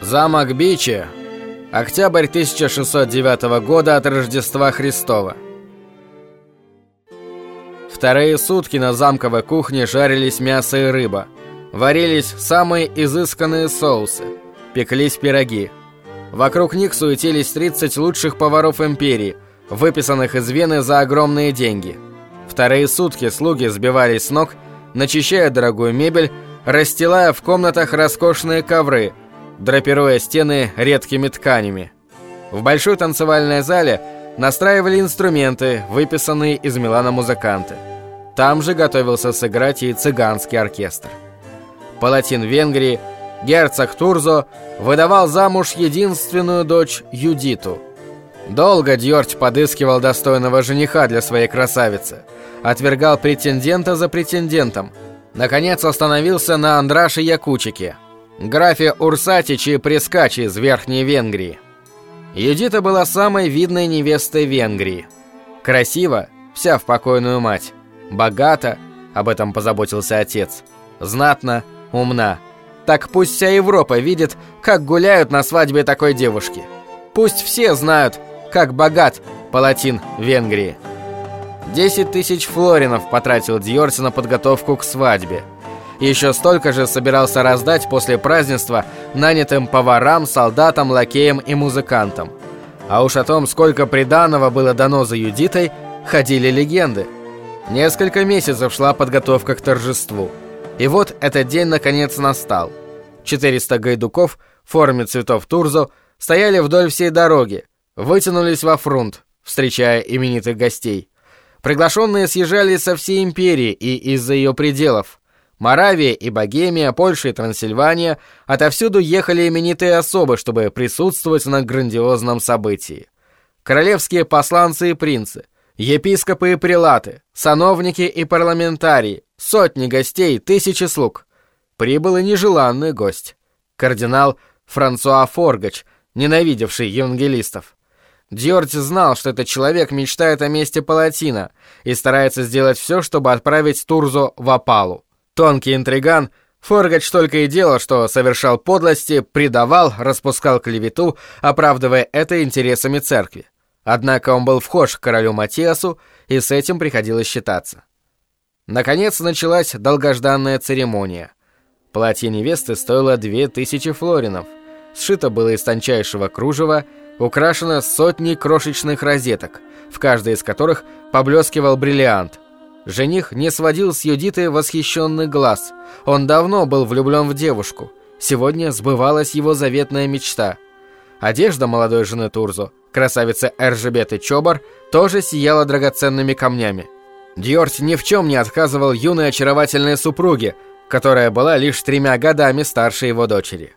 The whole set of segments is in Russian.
Замок Бичи. Октябрь 1609 года от Рождества Христова. Вторые сутки на замковой кухне жарились мясо и рыба. Варились самые изысканные соусы. Пеклись пироги. Вокруг них суетились 30 лучших поваров империи, выписанных из Вены за огромные деньги. Вторые сутки слуги сбивались с ног, начищая дорогую мебель, расстилая в комнатах роскошные ковры, драпируя стены редкими тканями. В большой танцевальной зале настраивали инструменты, выписанные из Милана музыканты. Там же готовился сыграть и цыганский оркестр. Палатин Венгрии, герцог Турзо, выдавал замуж единственную дочь Юдиту. Долго Дьорть подыскивал достойного жениха для своей красавицы, отвергал претендента за претендентом. Наконец остановился на Андраше Якучике, графе Урсатичи Прескачи из Верхней Венгрии. Юдита была самой видной невестой Венгрии. Красиво, вся в покойную мать. Богата, об этом позаботился отец. Знатно, умна. Так пусть вся Европа видит, как гуляют на свадьбе такой девушки. Пусть все знают, как богат палатин Венгрии. 10 тысяч флоринов потратил Дьорси на подготовку к свадьбе. Еще столько же собирался раздать после празднества нанятым поварам, солдатам, лакеям и музыкантам. А уж о том, сколько приданого было дано за Юдитой, ходили легенды. Несколько месяцев шла подготовка к торжеству. И вот этот день наконец настал. 400 гайдуков в форме цветов Турзо стояли вдоль всей дороги, вытянулись во фронт, встречая именитых гостей. Приглашенные съезжались со всей империи и из-за ее пределов. Моравия и Богемия, Польша и Трансильвания отовсюду ехали именитые особы, чтобы присутствовать на грандиозном событии. Королевские посланцы и принцы, епископы и прилаты, сановники и парламентарии, сотни гостей, тысячи слуг. Прибыл и нежеланный гость. Кардинал Франсуа Форгач, ненавидевший евангелистов. Дьорти знал, что этот человек мечтает о месте Палатина и старается сделать все, чтобы отправить Турзо в опалу. Тонкий интриган, Форгач только и делал, что совершал подлости, предавал, распускал клевету, оправдывая это интересами церкви. Однако он был вхож к королю Матиасу, и с этим приходилось считаться. Наконец началась долгожданная церемония. Платье невесты стоило две тысячи флоринов. Сшито было из тончайшего кружева, украшена сотней крошечных розеток, в каждой из которых поблескивал бриллиант. Жених не сводил с Юдиты восхищенный глаз. Он давно был влюблен в девушку. Сегодня сбывалась его заветная мечта. Одежда молодой жены Турзо, красавицы Эржебеты Чобар, тоже сияла драгоценными камнями. Дьорти ни в чем не отказывал юной очаровательной супруге, которая была лишь тремя годами старше его дочери.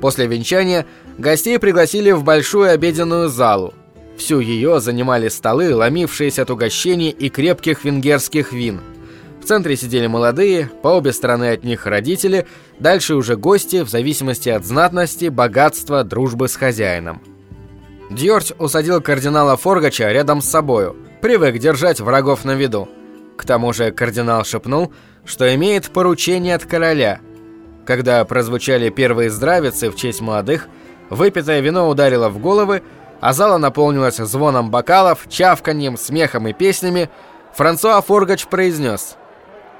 После венчания гостей пригласили в большую обеденную залу. Всю ее занимали столы, ломившиеся от угощений и крепких венгерских вин. В центре сидели молодые, по обе стороны от них родители, дальше уже гости, в зависимости от знатности, богатства, дружбы с хозяином. Дьорч усадил кардинала Форгача рядом с собою, привык держать врагов на виду. К тому же кардинал шепнул, что имеет поручение от короля – когда прозвучали первые здравицы в честь молодых, выпитое вино ударило в головы, а зала наполнилась звоном бокалов, чавканьем, смехом и песнями, Франсуа Форгач произнес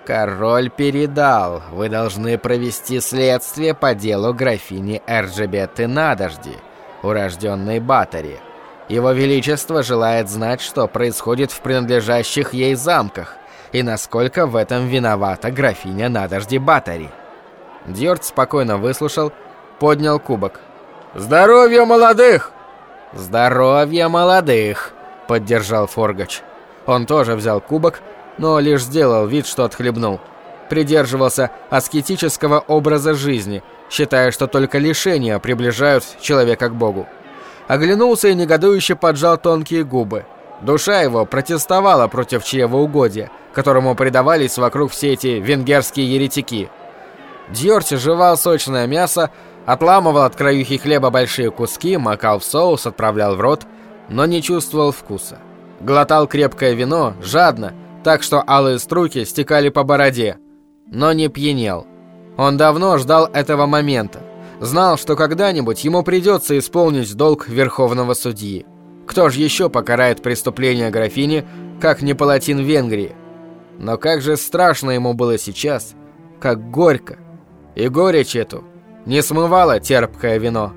«Король передал, вы должны провести следствие по делу графини Эрджебеты Надожди, урожденной Батари. Его Величество желает знать, что происходит в принадлежащих ей замках, и насколько в этом виновата графиня Надожди Батари». Дьорд спокойно выслушал, поднял кубок. «Здоровья молодых!» «Здоровья молодых!» — поддержал Форгач. Он тоже взял кубок, но лишь сделал вид, что отхлебнул. Придерживался аскетического образа жизни, считая, что только лишения приближают человека к Богу. Оглянулся и негодующе поджал тонкие губы. Душа его протестовала против чревоугодия, которому предавались вокруг все эти венгерские еретики. Дьорти жевал сочное мясо, отламывал от краюхи хлеба большие куски, макал в соус, отправлял в рот, но не чувствовал вкуса. Глотал крепкое вино, жадно, так что алые струйки стекали по бороде, но не пьянел. Он давно ждал этого момента. знал, что когда-нибудь ему придется исполнить долг верховного судьи. Кто же еще покарает преступление графини, как не палатин Венгрии? Но как же страшно ему было сейчас, как горько. И горечь эту не смывало терпкое вино.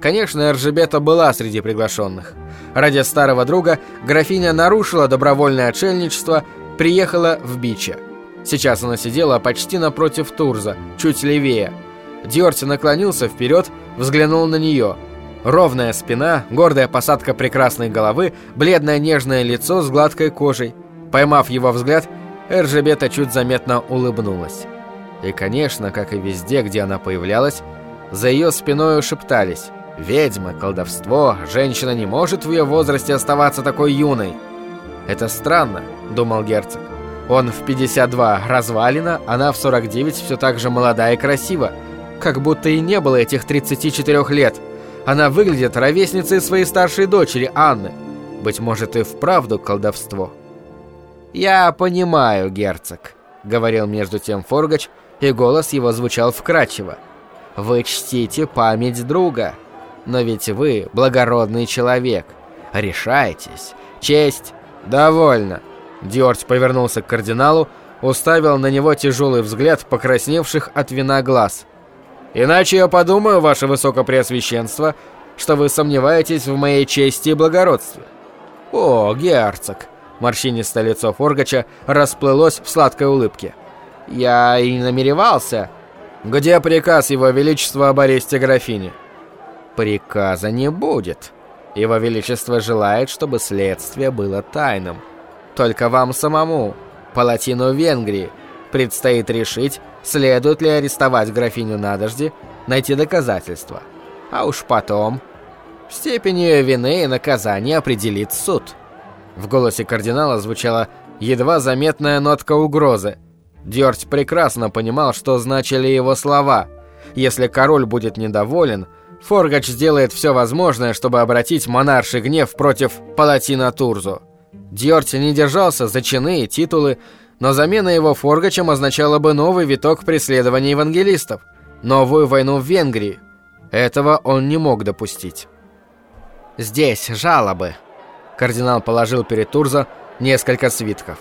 Конечно, Эржебета была среди приглашенных. Ради старого друга графиня нарушила добровольное отшельничество, приехала в Бича. Сейчас она сидела почти напротив Турза, чуть левее. Диорти наклонился вперед, взглянул на нее. Ровная спина, гордая посадка прекрасной головы, бледное нежное лицо с гладкой кожей. Поймав его взгляд, Эржебета чуть заметно улыбнулась. И, конечно, как и везде, где она появлялась, за ее спиной шептались «Ведьма, колдовство, женщина не может в ее возрасте оставаться такой юной». «Это странно», — думал герцог. Он в 52 развалина, она в 49 все так же молода и красива. Как будто и не было этих 34 лет. Она выглядит ровесницей своей старшей дочери, Анны. Быть может и вправду колдовство. «Я понимаю, герцог», — говорил между тем Форгач, и голос его звучал вкрадчиво. «Вы чтите память друга, но ведь вы благородный человек. Решайтесь. Честь. Довольно». Диорч повернулся к кардиналу, уставил на него тяжелый взгляд покрасневших от вина глаз. «Иначе я подумаю, ваше высокопреосвященство, что вы сомневаетесь в моей чести и благородстве». «О, герцог!» Морщинистое лицо Форгача расплылось в сладкой улыбке. «Я и не намеревался». «Где приказ Его Величества об аресте графини?» «Приказа не будет. Его Величество желает, чтобы следствие было тайным. Только вам самому, палатину Венгрии, предстоит решить, следует ли арестовать графиню на дожди, найти доказательства. А уж потом... Степень ее вины и наказания определит суд». В голосе кардинала звучала едва заметная нотка угрозы. Дёрть прекрасно понимал, что значили его слова. Если король будет недоволен, Форгач сделает все возможное, чтобы обратить монарший гнев против палатина Турзу. Дёрть не держался за чины и титулы, но замена его Форгачем означала бы новый виток преследования евангелистов, новую войну в Венгрии. Этого он не мог допустить. «Здесь жалобы», Кардинал положил перед Турзо несколько свитков.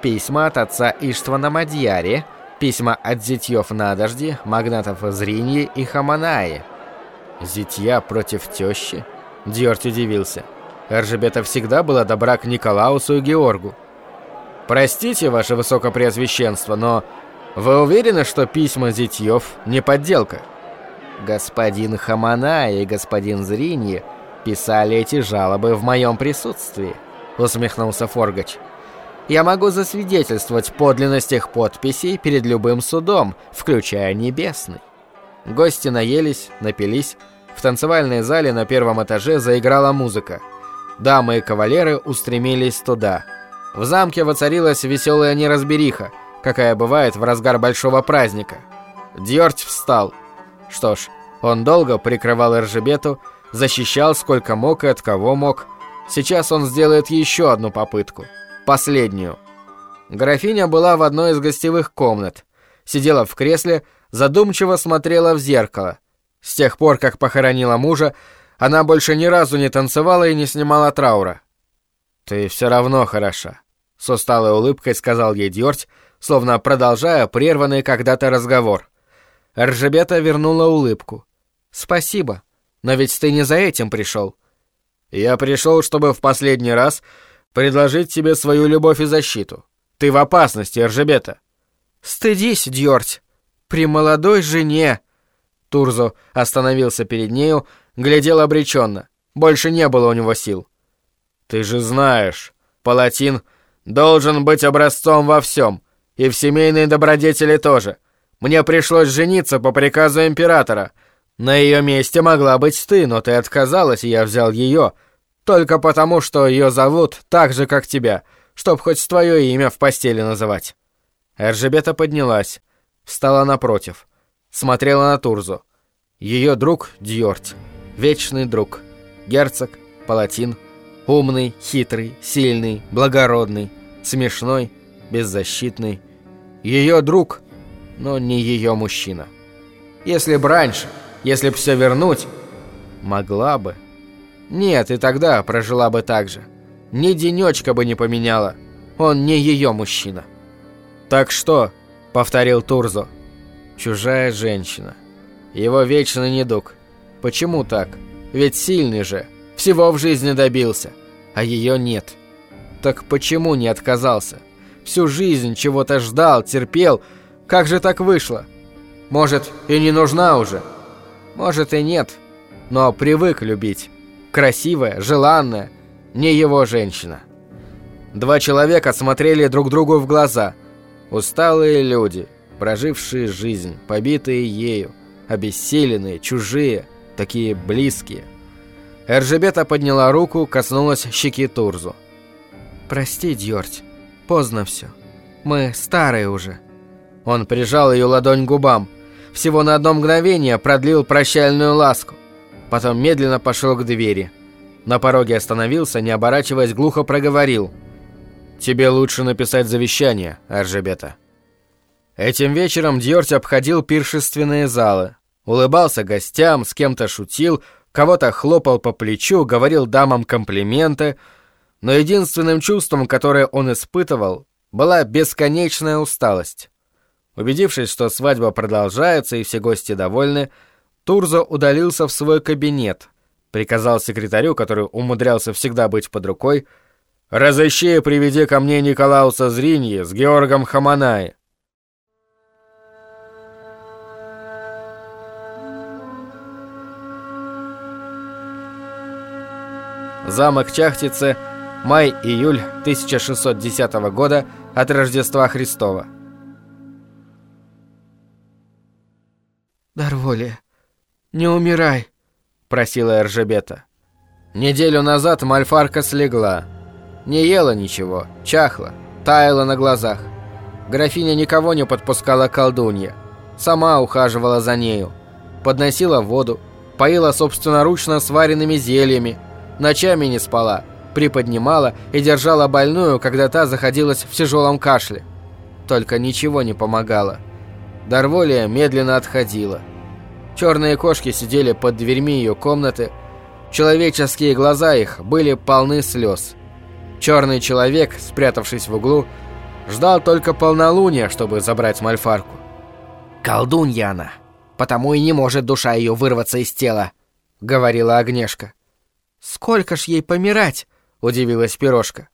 Письма от отца Иштвана Мадьяри, письма от зятьев Надожди, магнатов Зриньи и Хаманаи. Зятья против тещи? Дьорт удивился. Эржебета всегда была добра к Николаусу и Георгу. «Простите, ваше высокопреосвященство, но вы уверены, что письма зятьев не подделка?» «Господин Хаманаи и господин Зриньи писали эти жалобы в моем присутствии», — усмехнулся Форгач. «Я могу засвидетельствовать подлинность их подписей перед любым судом, включая небесный». Гости наелись, напились. В танцевальной зале на первом этаже заиграла музыка. Дамы и кавалеры устремились туда. В замке воцарилась веселая неразбериха, какая бывает в разгар большого праздника. Дьорть встал. Что ж, он долго прикрывал Эржебету, защищал сколько мог и от кого мог. Сейчас он сделает еще одну попытку. Последнюю. Графиня была в одной из гостевых комнат. Сидела в кресле, задумчиво смотрела в зеркало. С тех пор, как похоронила мужа, она больше ни разу не танцевала и не снимала траура. «Ты все равно хороша», — с усталой улыбкой сказал ей Дьорть, словно продолжая прерванный когда-то разговор. Ржебета вернула улыбку. «Спасибо», но ведь ты не за этим пришел. Я пришел, чтобы в последний раз предложить тебе свою любовь и защиту. Ты в опасности, Эржебета. Стыдись, Дьорть. При молодой жене. Турзо остановился перед нею, глядел обреченно. Больше не было у него сил. Ты же знаешь, Палатин должен быть образцом во всем, и в семейной добродетели тоже. Мне пришлось жениться по приказу императора — на ее месте могла быть ты, но ты отказалась, и я взял ее. Только потому, что ее зовут так же, как тебя, чтоб хоть твое имя в постели называть». Эржебета поднялась, встала напротив, смотрела на Турзу. Ее друг Дьорт, вечный друг, герцог, палатин, умный, хитрый, сильный, благородный, смешной, беззащитный. Ее друг, но не ее мужчина. Если б раньше, если б все вернуть, могла бы. Нет, и тогда прожила бы так же. Ни денечка бы не поменяла. Он не ее мужчина. «Так что?» — повторил Турзо. «Чужая женщина. Его вечный недуг. Почему так? Ведь сильный же. Всего в жизни добился. А ее нет. Так почему не отказался? Всю жизнь чего-то ждал, терпел. Как же так вышло? Может, и не нужна уже? Может, и нет. Но привык любить. Красивая, желанная. Не его женщина. Два человека смотрели друг другу в глаза. Усталые люди, прожившие жизнь, побитые ею, обессиленные, чужие, такие близкие. Эржебета подняла руку, коснулась щеки Турзу. «Прости, Дьорть, поздно все. Мы старые уже». Он прижал ее ладонь к губам. Всего на одно мгновение продлил прощальную ласку. Потом медленно пошел к двери. На пороге остановился, не оборачиваясь, глухо проговорил – Тебе лучше написать завещание, Аржебета. Этим вечером Дьорти обходил пиршественные залы. Улыбался гостям, с кем-то шутил, кого-то хлопал по плечу, говорил дамам комплименты. Но единственным чувством, которое он испытывал, была бесконечная усталость. Убедившись, что свадьба продолжается и все гости довольны, Турзо удалился в свой кабинет, приказал секретарю, который умудрялся всегда быть под рукой, Разыщи и приведи ко мне Николауса Зриньи с Георгом Хаманай. Замок Чахтицы, май-июль 1610 года от Рождества Христова. «Дарволи, не умирай», — просила Эржебета. Неделю назад Мальфарка слегла. Не ела ничего, чахла, таяла на глазах. Графиня никого не подпускала к колдунье. Сама ухаживала за нею. Подносила воду, поила собственноручно сваренными зельями, ночами не спала, приподнимала и держала больную, когда та заходилась в тяжелом кашле. Только ничего не помогало. Дарволия медленно отходила. Черные кошки сидели под дверьми ее комнаты. Человеческие глаза их были полны слез. Черный человек, спрятавшись в углу, ждал только полнолуния, чтобы забрать Мальфарку. «Колдунья она, потому и не может душа ее вырваться из тела», — говорила Огнешка. «Сколько ж ей помирать?» — удивилась Пирожка.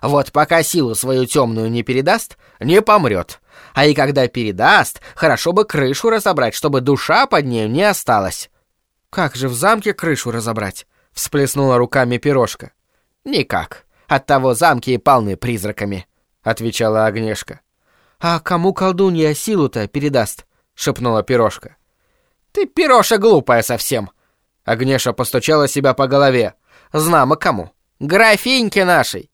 «Вот пока силу свою темную не передаст, не помрет. А и когда передаст, хорошо бы крышу разобрать, чтобы душа под нею не осталась». «Как же в замке крышу разобрать?» — всплеснула руками Пирожка. «Никак. Оттого замки и полны призраками», — отвечала Огнешка. «А кому колдунья силу-то передаст?» — шепнула Пирожка. «Ты, Пироша, глупая совсем!» Огнеша постучала себя по голове. «Знамо кому. Графиньке нашей!»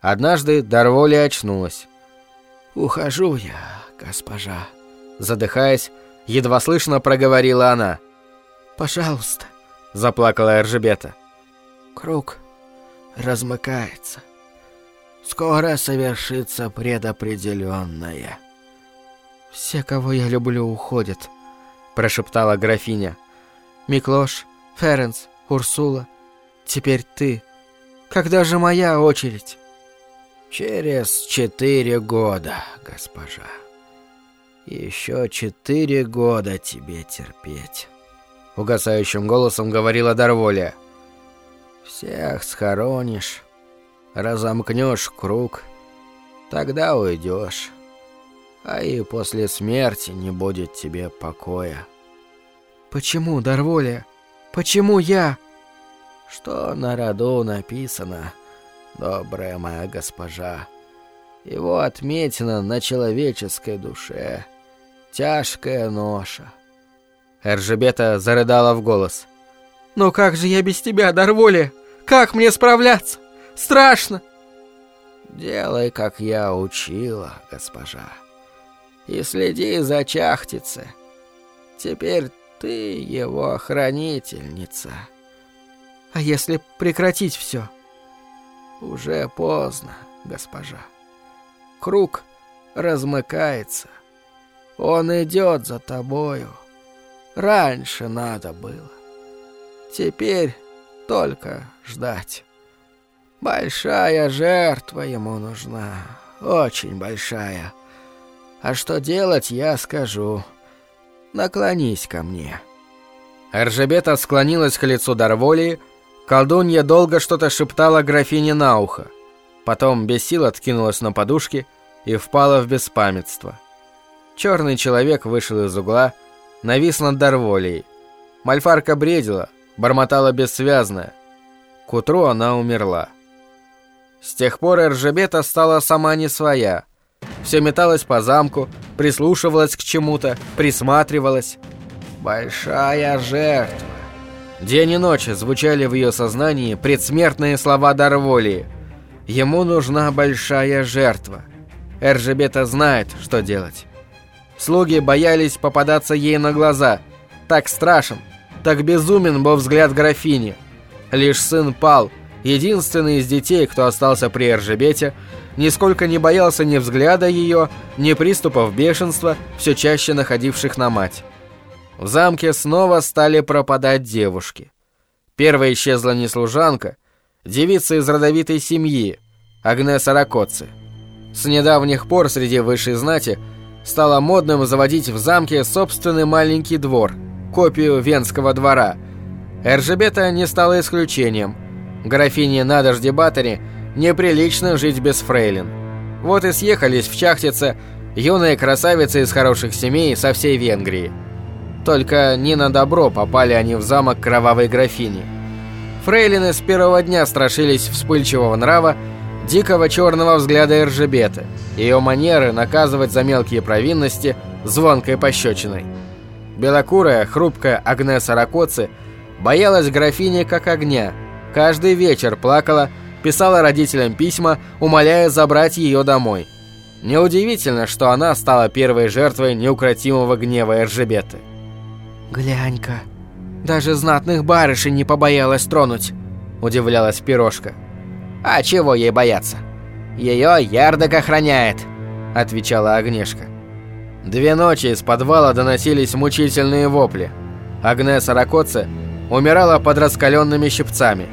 Однажды Дарволи очнулась. «Ухожу я, госпожа», — задыхаясь, едва слышно проговорила она. «Пожалуйста», — заплакала Эржебета. «Круг размыкается. Скоро совершится предопределенное. «Все, кого я люблю, уходят», — прошептала графиня. «Миклош, Ференс, Урсула, теперь ты. Когда же моя очередь?» «Через четыре года, госпожа. Еще четыре года тебе терпеть», — угасающим голосом говорила Дарволия. Всех схоронишь, разомкнешь круг, тогда уйдешь. А и после смерти не будет тебе покоя. Почему, Дарволия? Почему я? Что на роду написано, добрая моя госпожа. Его отметина на человеческой душе. Тяжкая ноша. Эржебета зарыдала в голос. «Но как же я без тебя, Дарволия? Как мне справляться? Страшно!» «Делай, как я учила, госпожа, и следи за чахтице. Теперь ты его хранительница». «А если прекратить все?» «Уже поздно, госпожа. Круг размыкается. Он идет за тобою. Раньше надо было. Теперь только ждать. Большая жертва ему нужна, очень большая. А что делать, я скажу. Наклонись ко мне». Эржебета склонилась к лицу Дарволии, колдунья долго что-то шептала графине на ухо. Потом без сил откинулась на подушки и впала в беспамятство. Черный человек вышел из угла, навис над Дарволией. Мальфарка бредила, бормотала бессвязно. К утру она умерла. С тех пор Эржебета стала сама не своя. Все металась по замку, прислушивалась к чему-то, присматривалась. «Большая жертва». День и ночь звучали в ее сознании предсмертные слова Дарволии. Ему нужна большая жертва. Эржебета знает, что делать. Слуги боялись попадаться ей на глаза. Так страшен, так безумен был взгляд графини. Лишь сын пал, единственный из детей, кто остался при Эржебете, нисколько не боялся ни взгляда ее, ни приступов бешенства, все чаще находивших на мать. В замке снова стали пропадать девушки. Первая исчезла не служанка, девица из родовитой семьи, Агнеса Ракоци. С недавних пор среди высшей знати стало модным заводить в замке собственный маленький двор, копию венского двора. Эржебета не стала исключением. Графине Надожде Батаре неприлично жить без фрейлин. Вот и съехались в Чахтице юные красавицы из хороших семей со всей Венгрии. Только не на добро попали они в замок кровавой графини. Фрейлины с первого дня страшились вспыльчивого нрава, дикого черного взгляда Эржебеты, ее манеры наказывать за мелкие провинности звонкой пощечиной. Белокурая, хрупкая Агнеса Ракоци боялась графини как огня, каждый вечер плакала, писала родителям письма, умоляя забрать ее домой. Неудивительно, что она стала первой жертвой неукротимого гнева Эржебеты. «Глянь-ка, даже знатных барышей не побоялась тронуть», — удивлялась пирожка. «А чего ей бояться? Ее Ярдок охраняет», — отвечала Агнешка. Две ночи из подвала доносились мучительные вопли. Агнеса Ракоце умирала под раскаленными щипцами.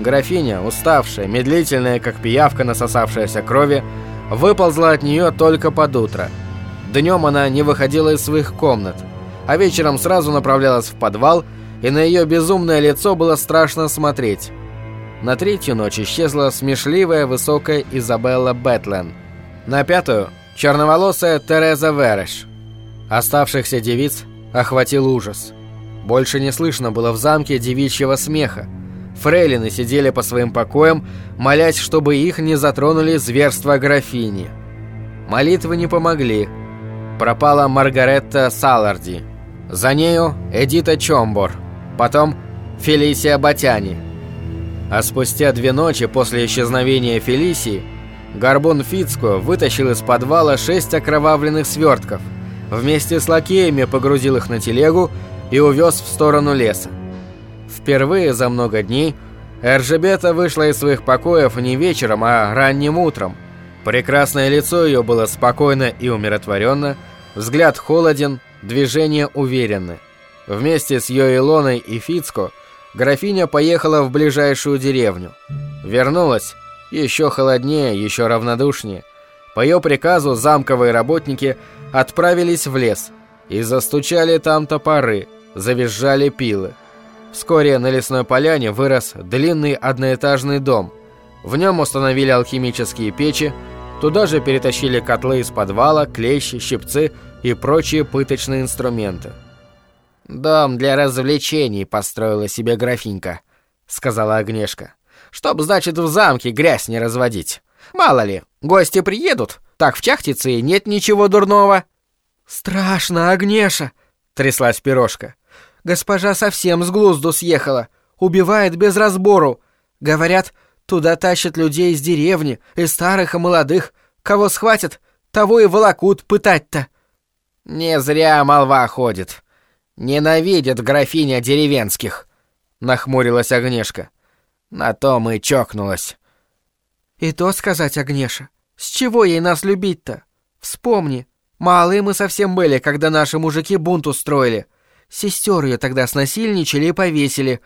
Графиня, уставшая, медлительная, как пиявка, насосавшаяся крови, выползла от нее только под утро. Днем она не выходила из своих комнат — а вечером сразу направлялась в подвал, и на ее безумное лицо было страшно смотреть. На третью ночь исчезла смешливая высокая Изабелла Бэтлен. На пятую – черноволосая Тереза Вереш. Оставшихся девиц охватил ужас. Больше не слышно было в замке девичьего смеха. Фрейлины сидели по своим покоям, молясь, чтобы их не затронули зверства графини. Молитвы не помогли. Пропала Маргаретта Саларди – за нею Эдита Чомбор, потом Фелисия Батяни. А спустя две ночи после исчезновения Фелисии Горбун Фицко вытащил из подвала шесть окровавленных свертков, вместе с лакеями погрузил их на телегу и увез в сторону леса. Впервые за много дней Эржебета вышла из своих покоев не вечером, а ранним утром. Прекрасное лицо ее было спокойно и умиротворенно, взгляд холоден, Движения уверены. Вместе с Йоэлоной и Фицко графиня поехала в ближайшую деревню. Вернулась еще холоднее, еще равнодушнее. По ее приказу замковые работники отправились в лес и застучали там топоры, завизжали пилы. Вскоре на лесной поляне вырос длинный одноэтажный дом. В нем установили алхимические печи, туда же перетащили котлы из подвала, клещи, щипцы – и прочие пыточные инструменты. «Дом для развлечений построила себе графинька», — сказала Агнешка. «Чтоб, значит, в замке грязь не разводить. Мало ли, гости приедут, так в Чахтице и нет ничего дурного». «Страшно, Агнеша!» — тряслась пирожка. «Госпожа совсем с глузду съехала. Убивает без разбору. Говорят, туда тащат людей из деревни, и старых, и молодых. Кого схватят, того и волокут пытать-то». «Не зря молва ходит. Ненавидит графиня деревенских», — нахмурилась Агнешка. «На то мы чокнулась». «И то сказать, Агнеша, с чего ей нас любить-то? Вспомни, малые мы совсем были, когда наши мужики бунт устроили. Сестер ее тогда снасильничали и повесили.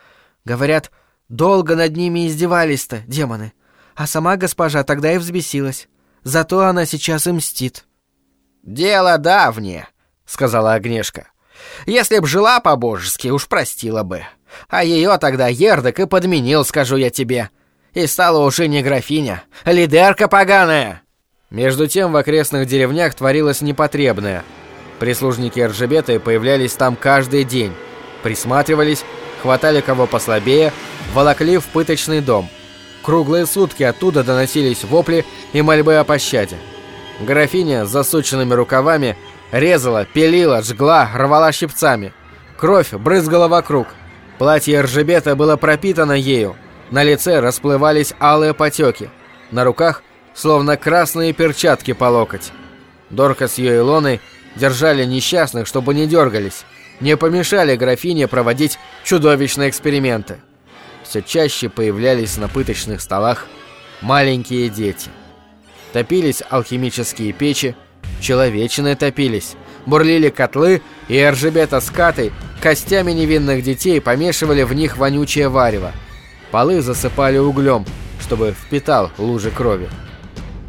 Говорят, долго над ними издевались-то, демоны. А сама госпожа тогда и взбесилась. Зато она сейчас и мстит». «Дело давнее», — сказала Огнешка. «Если б жила по-божески, уж простила бы. А ее тогда Ердок и подменил, скажу я тебе. И стала уже не графиня, лидерка поганая». Между тем в окрестных деревнях творилось непотребное. Прислужники Эржебеты появлялись там каждый день, присматривались, хватали кого послабее, волокли в пыточный дом. Круглые сутки оттуда доносились вопли и мольбы о пощаде. Графиня с засученными рукавами резала, пилила, жгла, рвала щипцами. Кровь брызгала вокруг. Платье Ржебета было пропитано ею. На лице расплывались алые потеки. На руках словно красные перчатки по локоть. Дорка с ее Илоной держали несчастных, чтобы не дергались, не помешали графине проводить чудовищные эксперименты. Все чаще появлялись на пыточных столах маленькие дети. Топились алхимические печи, человечины топились, бурлили котлы, и Эржебета с Катой костями невинных детей помешивали в них вонючее варево. Полы засыпали углем, чтобы впитал лужи крови.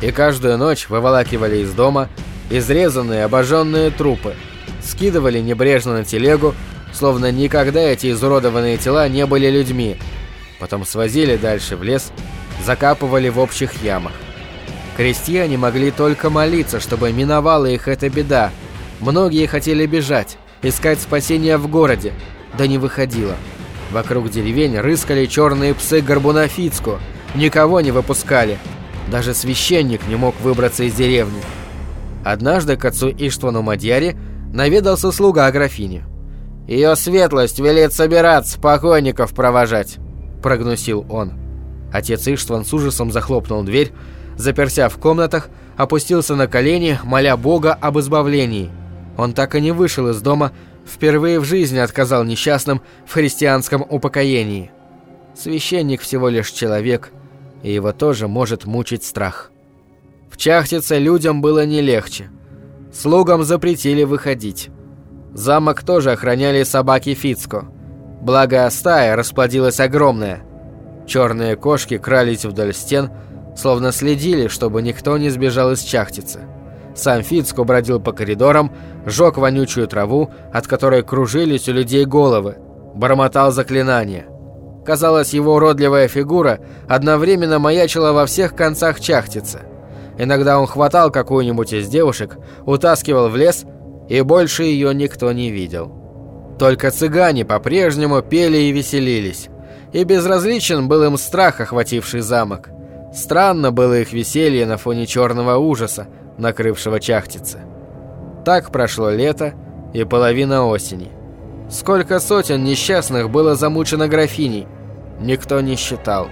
И каждую ночь выволакивали из дома изрезанные обожженные трупы, скидывали небрежно на телегу, словно никогда эти изуродованные тела не были людьми, потом свозили дальше в лес, закапывали в общих ямах. Крестьяне могли только молиться, чтобы миновала их эта беда. Многие хотели бежать, искать спасения в городе, да не выходило. Вокруг деревень рыскали черные псы Горбуна никого не выпускали – даже священник не мог выбраться из деревни. Однажды к отцу Иштвану Мадьяре наведался слуга графини. «Ее светлость велит собираться, покойников провожать», — прогнусил он. Отец Иштван с ужасом захлопнул дверь, заперся в комнатах, опустился на колени, моля Бога об избавлении. Он так и не вышел из дома, впервые в жизни отказал несчастным в христианском упокоении. Священник всего лишь человек, и его тоже может мучить страх. В Чахтице людям было не легче. Слугам запретили выходить. Замок тоже охраняли собаки Фицко. Благо, стая расплодилась огромная. Черные кошки крались вдоль стен, словно следили, чтобы никто не сбежал из Чахтицы. Сам Фицко бродил по коридорам, жег вонючую траву, от которой кружились у людей головы, бормотал заклинания – Казалось, его уродливая фигура одновременно маячила во всех концах чахтицы. Иногда он хватал какую-нибудь из девушек, утаскивал в лес, и больше ее никто не видел. Только цыгане по-прежнему пели и веселились. И безразличен был им страх, охвативший замок. Странно было их веселье на фоне черного ужаса, накрывшего чахтицы. Так прошло лето и половина осени. Сколько сотен несчастных было замучено графиней, никто не считал.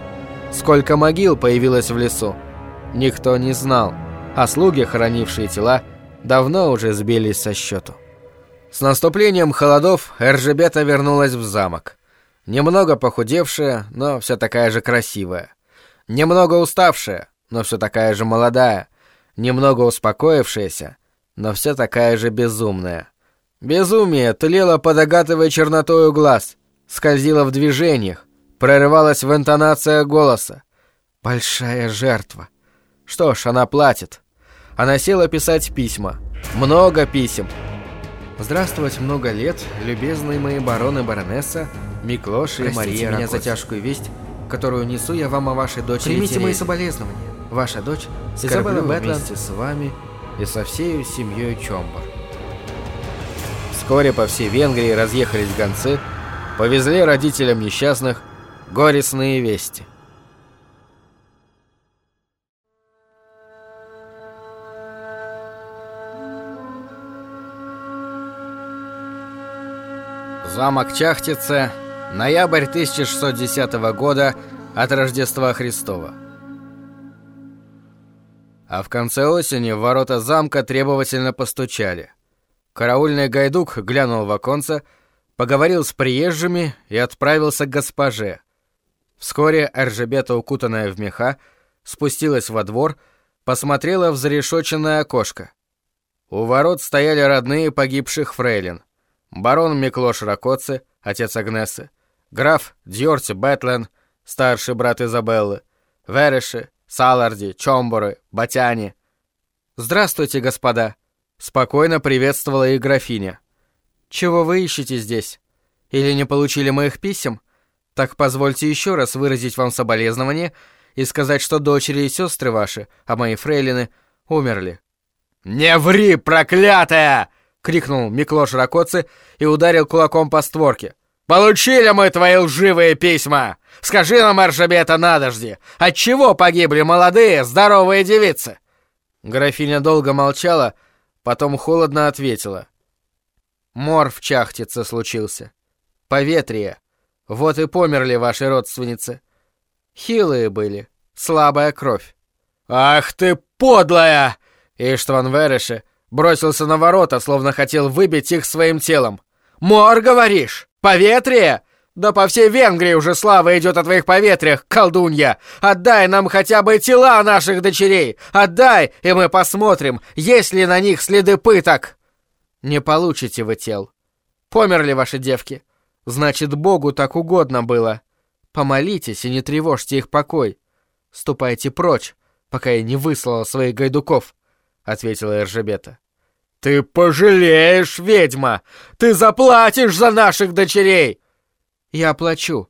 Сколько могил появилось в лесу, никто не знал, а слуги, хоронившие тела, давно уже сбились со счету. С наступлением холодов Эржебета вернулась в замок. Немного похудевшая, но все такая же красивая. Немного уставшая, но все такая же молодая. Немного успокоившаяся, но все такая же безумная. Безумие тлело под агатовой чернотою глаз, скользило в движениях, прорывалось в интонация голоса. Большая жертва. Что ж, она платит. Она села писать письма. Много писем. Здравствовать много лет, любезные мои бароны и баронесса, Миклош и Мария меня за тяжкую весть, которую несу я вам о вашей дочери Примите Терезии. мои соболезнования. Ваша дочь Изабелла вместе с вами и со всей семьей Чомбар. Вскоре по всей Венгрии разъехались гонцы, повезли родителям несчастных горестные вести. Замок Чахтице, ноябрь 1610 года от Рождества Христова. А в конце осени в ворота замка требовательно постучали. Караульный гайдук глянул в оконце, поговорил с приезжими и отправился к госпоже. Вскоре Эржебета, укутанная в меха, спустилась во двор, посмотрела в зарешоченное окошко. У ворот стояли родные погибших фрейлин. барон Миклош Ракоци, отец Агнесы, граф Дьорти Бэтлен, старший брат Изабеллы, Вереши, Саларди, Чомборы, Батяне. «Здравствуйте, господа!» — спокойно приветствовала их графиня. «Чего вы ищете здесь? Или не получили моих писем? Так позвольте еще раз выразить вам соболезнование и сказать, что дочери и сестры ваши, а мои фрейлины, умерли». «Не ври, проклятая!» — крикнул Миклош Ракоци и ударил кулаком по створке. «Получили мы твои лживые письма! Скажи нам, Эршебета Надожди, отчего погибли молодые, здоровые девицы?» Графиня долго молчала, потом холодно ответила. «Мор в Чахтице случился. Поветрие. Вот и померли ваши родственницы. Хилые были, слабая кровь». «Ах ты подлая!» Иштван Вереше бросился на ворота, словно хотел выбить их своим телом. «Мор, говоришь? Поветрие? Да по всей Венгрии уже слава идет о твоих поветриях, колдунья! Отдай нам хотя бы тела наших дочерей! Отдай, и мы посмотрим, есть ли на них следы пыток!» «Не получите вы тел. Померли ваши девки. Значит, Богу так угодно было. Помолитесь и не тревожьте их покой. Ступайте прочь, пока я не выслал своих гайдуков», — ответила Эржебета. «Ты пожалеешь, ведьма! Ты заплатишь за наших дочерей!» «Я плачу.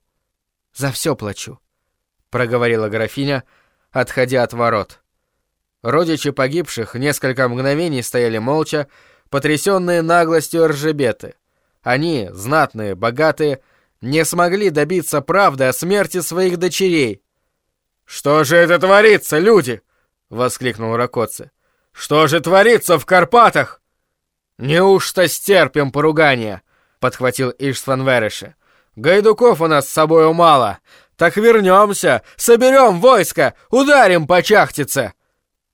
За все плачу», — проговорила графиня, отходя от ворот. Родичи погибших несколько мгновений стояли молча, потрясенные наглостью Ржебеты. Они, знатные, богатые, не смогли добиться правды о смерти своих дочерей. «Что же это творится, люди?» — воскликнул Ракоци. «Что же творится в Карпатах?» «Неужто стерпим поругания?» — подхватил Иштван Вереше. Гайдуков у нас с собою мало. Так вернемся, соберем войско, ударим по чахтице!»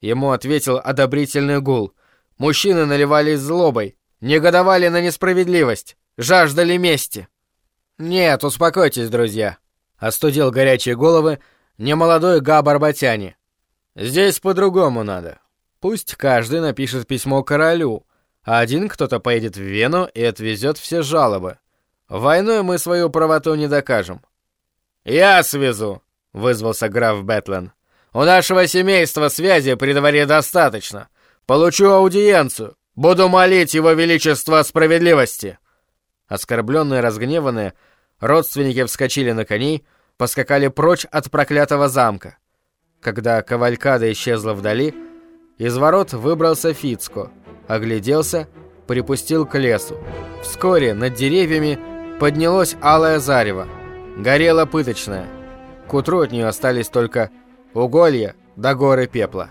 Ему ответил одобрительный гул. Мужчины наливались злобой, негодовали на несправедливость, жаждали мести. «Нет, успокойтесь, друзья», — остудил горячие головы немолодой Габар Батяни. «Здесь по-другому надо. Пусть каждый напишет письмо королю, один кто-то поедет в Вену и отвезет все жалобы. Войной мы свою правоту не докажем. Я свезу, вызвался граф Бэтлен. У нашего семейства связи при дворе достаточно. Получу аудиенцию. Буду молить его величество о справедливости. Оскорбленные, разгневанные, родственники вскочили на коней, поскакали прочь от проклятого замка. Когда кавалькада исчезла вдали, из ворот выбрался Фицко, огляделся, припустил к лесу. Вскоре над деревьями Поднялось алое зарево. Горела пыточная. К утру от нее остались только уголья до горы пепла.